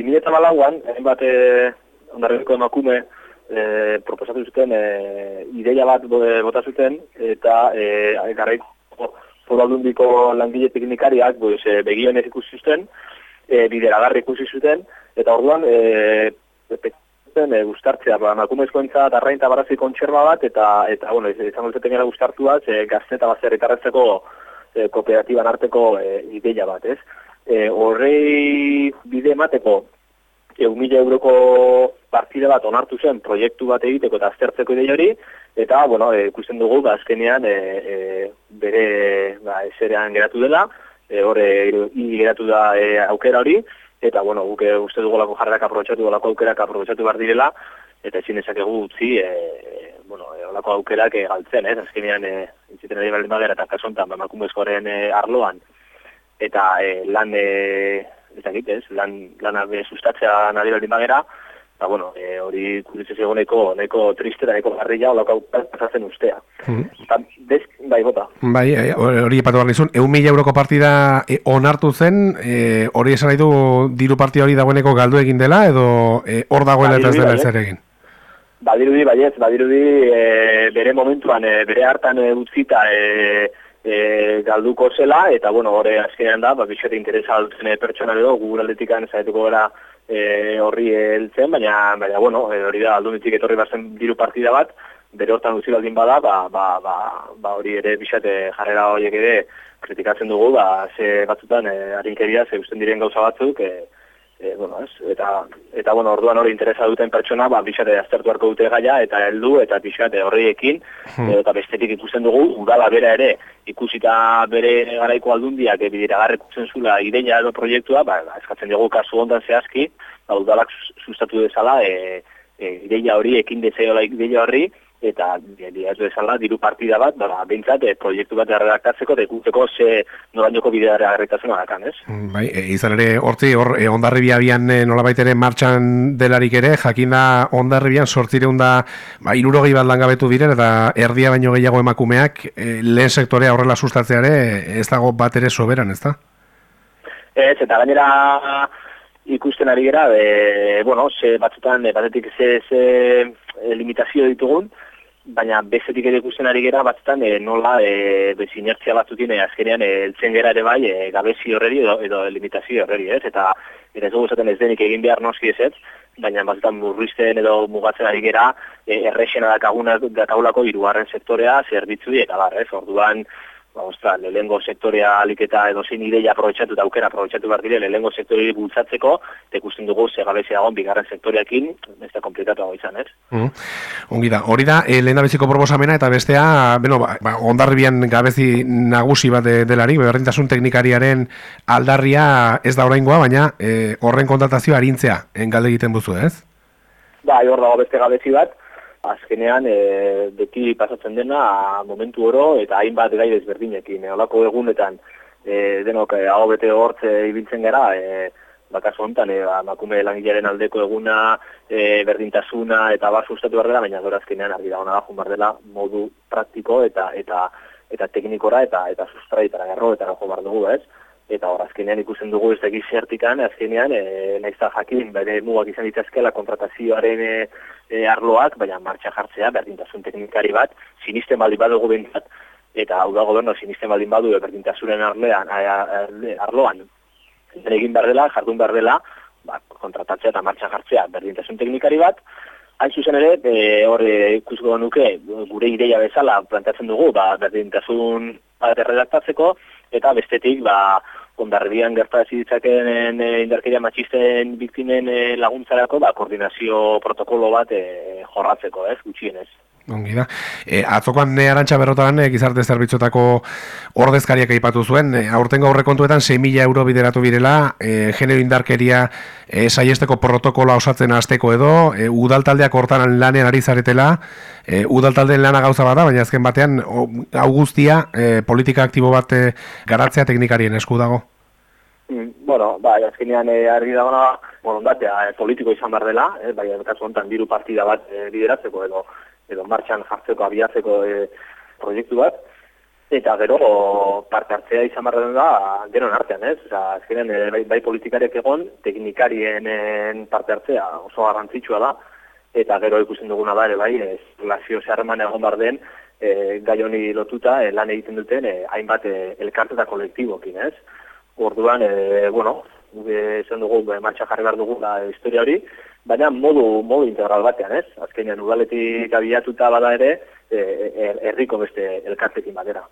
2000 eta balauan, hainbat e, ondarriko emakume e, proposatu zuten e, ideia bat bota zuten, eta e, garraiko foraldundiko langile teknikariak pues, e, begionez ikusi zuten, e, bideragarri ikusi zuten, eta orduan, e, zen, e, gustartzea, ba, makumezko arrain eta barazi kontxerba bat, eta, eta bueno, izango zuten gara gustartu bat, e, gazte eta bazerritarretzeko e, kooperatiban arteko e, ideia bat, ez? E, horrei bide emateko, egun mila euroko partida bat onartu zen proiektu bat egiteko eta aztertzeko ideia hori, eta, bueno, e, ikusten dugu, ba, azkenean, e, e, bere, ba, eserean geratu dela, e, horre, geratu da e, aukera hori, eta bueno, guk uste dugu lako jarrak aprobetsatu, lako aukerak aprobetsatu behar direla, eta ezin ezakegu utzi, e, bueno, e, olako aukerak e, galtzen, ez, azkenean, e, intziten ari baldin bagera, eta kasontan, bamakumezkoaren e, arloan, eta e, lan, e, ez dakit, ez, lan, lan sustatzea nari baldin bagera, Ba, bueno, e, hori kuritzez egoneko, neko triste da, neko garrilla, olako pasatzen ustea. Mm -hmm. bai, bota. Bai, e, hori epatu behar nizun, egun mila euroko partida e, onartu zen, e, hori esan nahi du diru partida hori dagoeneko galdu egin dela, edo e, hor dagoela eta ez dela ez ere egin? Badirudi, baiez, badirudi e, bere momentuan, e, bere hartan e, utzita e, e, galduko zela, eta bueno, hori azkenean da, ba, bixete interesa dutzen pertsona edo, Google aldetikan zaituko gara e, horri heltzen, baina, baina bueno, e, hori da, aldunitik etorri bazen diru partida bat, bere hortan utzi baldin bada, ba, ba, ba, ba hori ere bisate jarrera horiek ere kritikatzen dugu, ba, ze batzutan, e, harinkeria, ze usten diren gauza batzuk, e, e, bueno, ez? Eta, eta bueno, orduan hori interesa duten pertsona, ba, bisate aztertu harko dute gaia, eta heldu eta bisate horriekin, hmm. eta bestetik ikusten dugu, udala bera ere, ikusita bere garaiko aldundiak, ebidira garrek ikusten zula ideia edo proiektua, ba, eskatzen dugu kasu ondan zehazki, ba, udalak sustatu dezala, e, e, ideia hori, ekin dezeola ideia horri, eta diatu esala diru partida bat, ba, bintzat, e, proiektu bat erredaktatzeko, eta ikuteko ze norainoko bidea erredaktatzen dakan, ez? Mm, bai, e, izan ere, hortzi, hor, e, ondarribia bian e, nolabait ere martxan delarik ere, jakin da ondarribian sortzireun da, ba, irurogei bat langabetu diren, eta erdia baino gehiago emakumeak, e, lehen sektorea horrela sustatzeare, ez dago bat ere soberan, ez da? Ez, eta gainera ikusten ari gara, e, bueno, ze batzutan, batetik ze, ze limitazio ditugun, baina bezetik ere ikusten ari gera batzutan e, nola e, bezinertzia batzutin e, azkenean e, eltzen gera ere bai e, gabezi horreri edo, edo limitazio horreri, ez? Eta ere ez dugu zaten ez denik egin behar noski ez, baina batzutan murrizten edo mugatzen ari gera e, errexena dakagulako irugarren sektorea zerbitzu eta bar, ez? Orduan, ba, ostra, lehengo sektorea aliketa edo zein ideia aprobetsatu eta aukera aprobetsatu behar dire lehengo sektorea bultzatzeko, eta ikusten dugu segabezia dagoen bigarren sektoreakin, ez da komplikatu hau izan, ez? Mm. Ongi da, hori da, e, lehen abeziko proposamena eta bestea, bueno, ba, ba, ondarribian gabezi nagusi bat de, delari, beberrintasun teknikariaren aldarria ez da oraingoa, baina e, horren kontratazioa harintzea, engalde egiten buzu, ez? Ba, hor dago beste gabezi bat, azkenean e, beti pasatzen dena momentu oro eta hainbat gai desberdinekin. E, olako egunetan e, denok e, hau bete hortze ibiltzen gara, e, bakaso honetan, e, ba, makume langilaren aldeko eguna, e, berdintasuna eta bar sustatu behar dela, baina gora azkenean argi da hona da, dela modu praktiko eta eta eta teknikora eta eta sustraitara garro eta jo bar dugu, ez? Eta hor azkenean ikusten dugu ez dakiz zertikan, azkenean, e, nahiz da jakin, bere mugak izan ditazkela kontratazioaren e, e, arloak, baina martxa jartzea, berdintasun teknikari bat, sinisten baldin badugu bentzat, eta hau da goberno sinisten baldin badu berdintasunen arlean, arloan, egin behar dela, jardun behar dela, ba, kontratatzea eta martxa jartzea berdintasun teknikari bat, hain zuzen ere, e, hor ikusko nuke, gure ideia bezala plantatzen dugu, ba, berdintasun bat erredaktatzeko, eta bestetik, ba, ondarribian gerta ditzakeen e, indarkeria matxisten biktimen e, laguntzarako ba, koordinazio protokolo bat e, jorratzeko, ez, gutxienez. Ongi da. E, atzokoan ne arantxa berrotan e, gizarte zerbitzotako ordezkariak aipatu zuen, e, aurtengo aurrekontuetan 6.000 euro bideratu birela, e, genero indarkeria e, saiesteko protokoloa osatzen hasteko edo, e, udaltaldeak hortan lanean ari zaretela, e, udaltaldeen lana gauza bada, baina azken batean, augustia, e, politika aktibo bat e, garatzea teknikarien esku dago. Mm, bueno, bai, azkenean e, argi dagoena, bueno, e, politiko izan behar dela, e, bai, kasu honetan diru partida bat e, bideratzeko edo edo martxan jartzeko, abiatzeko e, proiektu bat. eta gero parte hartzea izan barra da gero artean, ez? Osa, azkenen, e, bai, bai politikariak egon, teknikarien parte hartzea oso garrantzitsua da, eta gero ikusten duguna da ere bai, ez, relazio zeharreman egon bar den, e, gai honi lotuta e, lan egiten duten e, hainbat e, elkarte eta kolektibokin, ez? Orduan, e, bueno, esan dugu, e, martxa jarri behar dugu da historia hori, baina modu, modu integral batean, ez? Azkenean, udaletik abiatuta bada ere, e, e, erriko beste elkartekin batera.